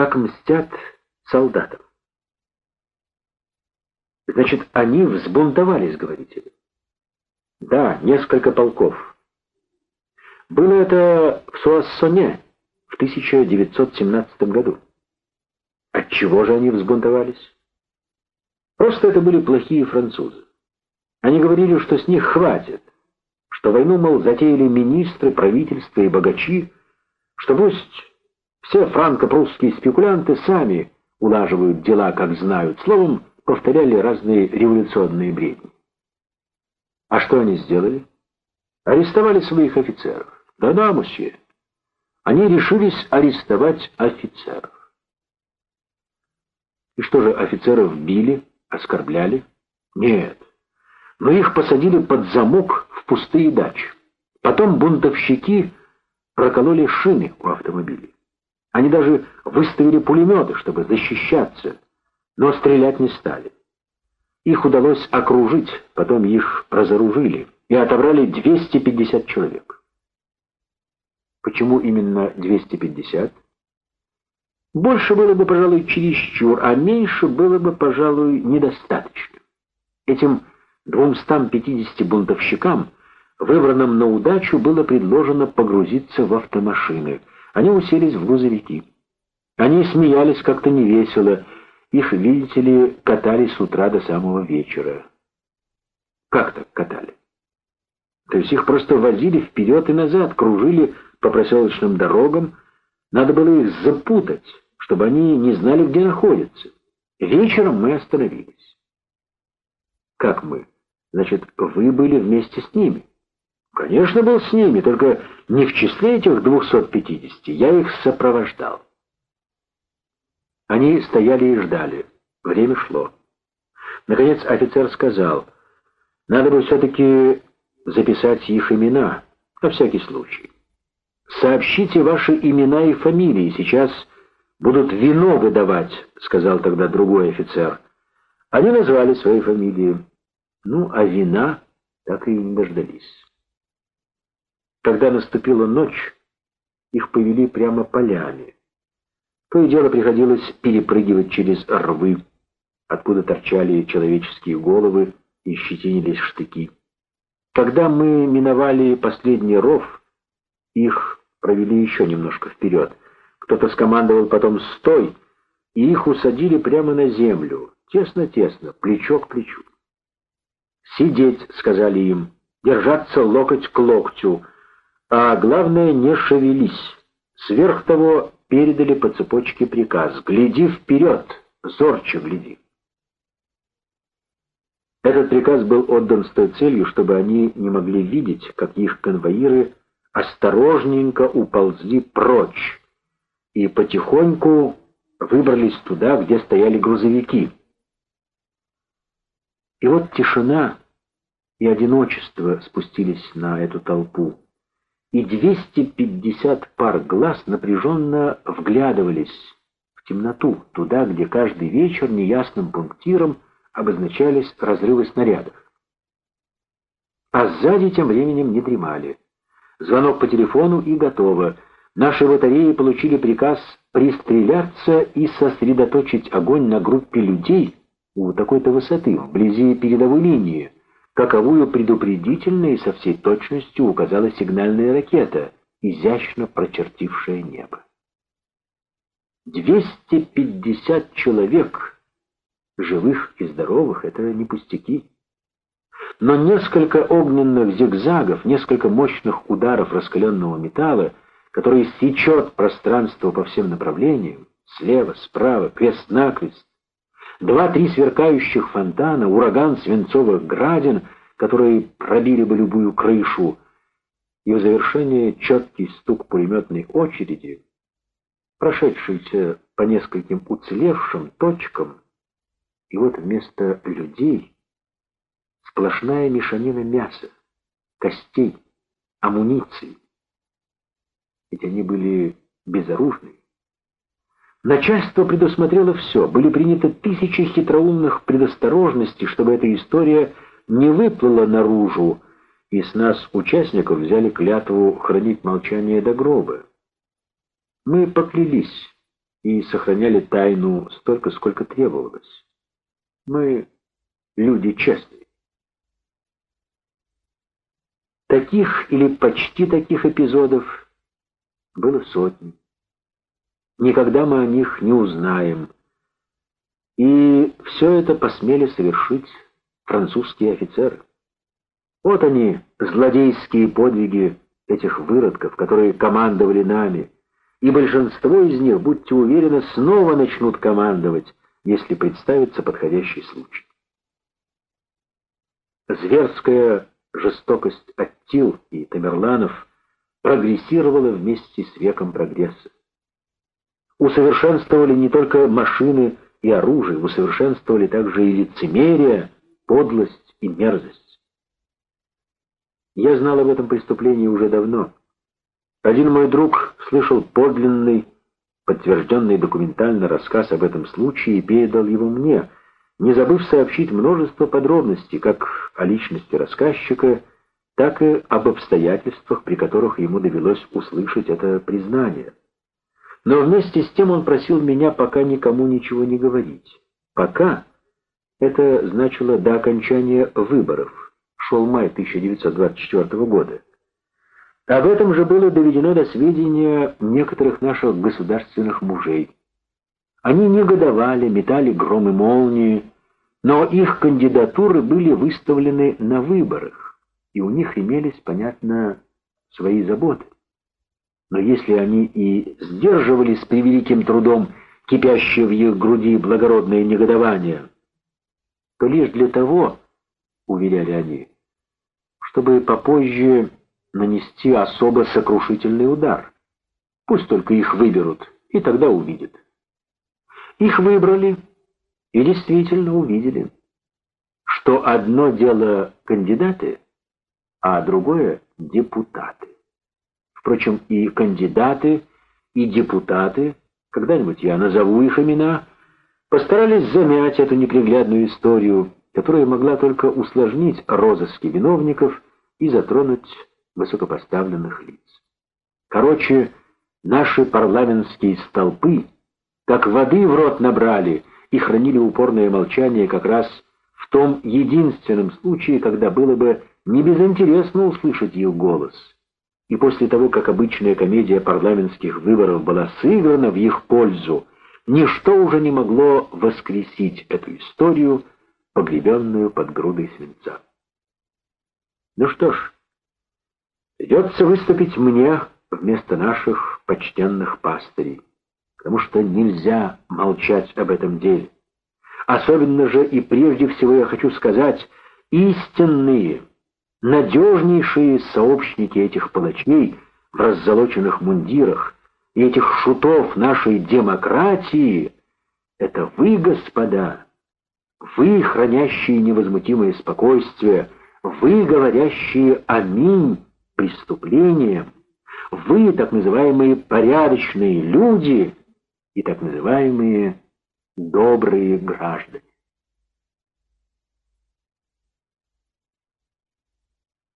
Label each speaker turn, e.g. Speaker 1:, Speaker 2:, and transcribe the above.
Speaker 1: как мстят солдатам. Значит, они взбунтовались, говорите? Да, несколько полков. Было это в Суассоне в 1917 году. Отчего же они взбунтовались? Просто это были плохие французы. Они говорили, что с них хватит, что войну, мол, затеяли министры, правительства и богачи, что пусть все франко-прусские спекулянты сами улаживают дела, как знают. Словом, повторяли разные революционные бредни. А что они сделали? Арестовали своих офицеров. Да-да, мужчина. Они решились арестовать офицеров. И что же, офицеров били, оскорбляли? Нет. Но их посадили под замок в пустые дачи. Потом бунтовщики прокололи шины у автомобилей. Они даже выставили пулеметы, чтобы защищаться, но стрелять не стали. Их удалось окружить, потом их разоружили и отобрали 250 человек. Почему именно 250? Больше было бы, пожалуй, чересчур, а меньше было бы, пожалуй, недостаточно. Этим 250 бунтовщикам, выбранным на удачу, было предложено погрузиться в автомашины. Они уселись в грузовики. Они смеялись как-то невесело. Их, видите ли, катали с утра до самого вечера. Как так катали? То есть их просто возили вперед и назад, кружили по проселочным дорогам. Надо было их запутать, чтобы они не знали, где находятся. Вечером мы остановились. Как мы? Значит, вы были вместе с ними? Конечно, был с ними, только не в числе этих 250. Я их сопровождал. Они стояли и ждали. Время шло. Наконец офицер сказал, надо бы все-таки записать их имена, на всякий случай. Сообщите ваши имена и фамилии, сейчас будут вино выдавать, сказал тогда другой офицер. Они назвали свои фамилии. Ну, а вина так и не дождались. Когда наступила ночь, их повели прямо полями. То и дело приходилось перепрыгивать через рвы, откуда торчали человеческие головы и щетинились штыки. Когда мы миновали последний ров, их провели еще немножко вперед. Кто-то скомандовал потом «стой», и их усадили прямо на землю, тесно-тесно, плечо к плечу. «Сидеть», — сказали им, — «держаться локоть к локтю, а главное, не шевелись». Сверх того передали по цепочке приказ «Гляди вперед, зорче гляди». Этот приказ был отдан с той целью, чтобы они не могли видеть, как их конвоиры осторожненько уползли прочь и потихоньку выбрались туда, где стояли грузовики. И вот тишина и одиночество спустились на эту толпу, и 250 пар глаз напряженно вглядывались в темноту, туда, где каждый вечер неясным пунктиром обозначались разрывы снарядов. А сзади тем временем не дремали. Звонок по телефону и готово. Наши батареи получили приказ пристреляться и сосредоточить огонь на группе людей, у такой-то высоты, вблизи передовой линии, каковую предупредительно и со всей точностью указала сигнальная ракета, изящно прочертившая небо. 250 человек, живых и здоровых, это не пустяки. Но несколько огненных зигзагов, несколько мощных ударов раскаленного металла, который сечет пространство по всем направлениям, слева, справа, крест-накрест, Два-три сверкающих фонтана, ураган свинцовых градин, которые пробили бы любую крышу, в завершение четкий стук пулеметной очереди, прошедшийся по нескольким уцелевшим точкам, и вот вместо людей сплошная мешанина мяса, костей, амуниции. Ведь они были безоружны. Начальство предусмотрело все, были приняты тысячи хитроумных предосторожностей, чтобы эта история не выплыла наружу, и с нас, участников, взяли клятву хранить молчание до гроба. Мы поклялись и сохраняли тайну столько, сколько требовалось. Мы люди честные. Таких или почти таких эпизодов было сотни. Никогда мы о них не узнаем. И все это посмели совершить французские офицеры. Вот они, злодейские подвиги этих выродков, которые командовали нами, и большинство из них, будьте уверены, снова начнут командовать, если представится подходящий случай. Зверская жестокость Аттил и Тамерланов прогрессировала вместе с веком прогресса. Усовершенствовали не только машины и оружие, усовершенствовали также и лицемерие, подлость и мерзость. Я знал об этом преступлении уже давно. Один мой друг слышал подлинный, подтвержденный документально рассказ об этом случае и передал его мне, не забыв сообщить множество подробностей как о личности рассказчика, так и об обстоятельствах, при которых ему довелось услышать это признание. Но вместе с тем он просил меня пока никому ничего не говорить. Пока это значило до окончания выборов, шел май 1924 года. Об этом же было доведено до сведения некоторых наших государственных мужей. Они негодовали, метали гром и молнии, но их кандидатуры были выставлены на выборах, и у них имелись, понятно, свои заботы. Но если они и сдерживали с превеликим трудом кипящее в их груди благородное негодование, то лишь для того, уверяли они, чтобы попозже нанести особо сокрушительный удар. Пусть только их выберут, и тогда увидят. Их выбрали и действительно увидели, что одно дело кандидаты, а другое — депутаты. Впрочем, и кандидаты, и депутаты, когда-нибудь я назову их имена, постарались замять эту неприглядную историю, которая могла только усложнить розыски виновников и затронуть высокопоставленных лиц. Короче, наши парламентские столпы, как воды в рот набрали и хранили упорное молчание как раз в том единственном случае, когда было бы небезынтересно услышать их голос. И после того, как обычная комедия парламентских выборов была сыграна в их пользу, ничто уже не могло воскресить эту историю, погребенную под грудой свинца. Ну что ж, Придется выступить мне вместо наших почтенных пастырей, потому что нельзя молчать об этом деле. Особенно же и прежде всего я хочу сказать, истинные, надежнейшие сообщники этих палачей в раззолоченных мундирах и этих шутов нашей демократии — это вы, господа, вы, хранящие невозмутимое спокойствие, вы, говорящие «Аминь», преступлением, вы, так называемые порядочные люди и так называемые добрые граждане.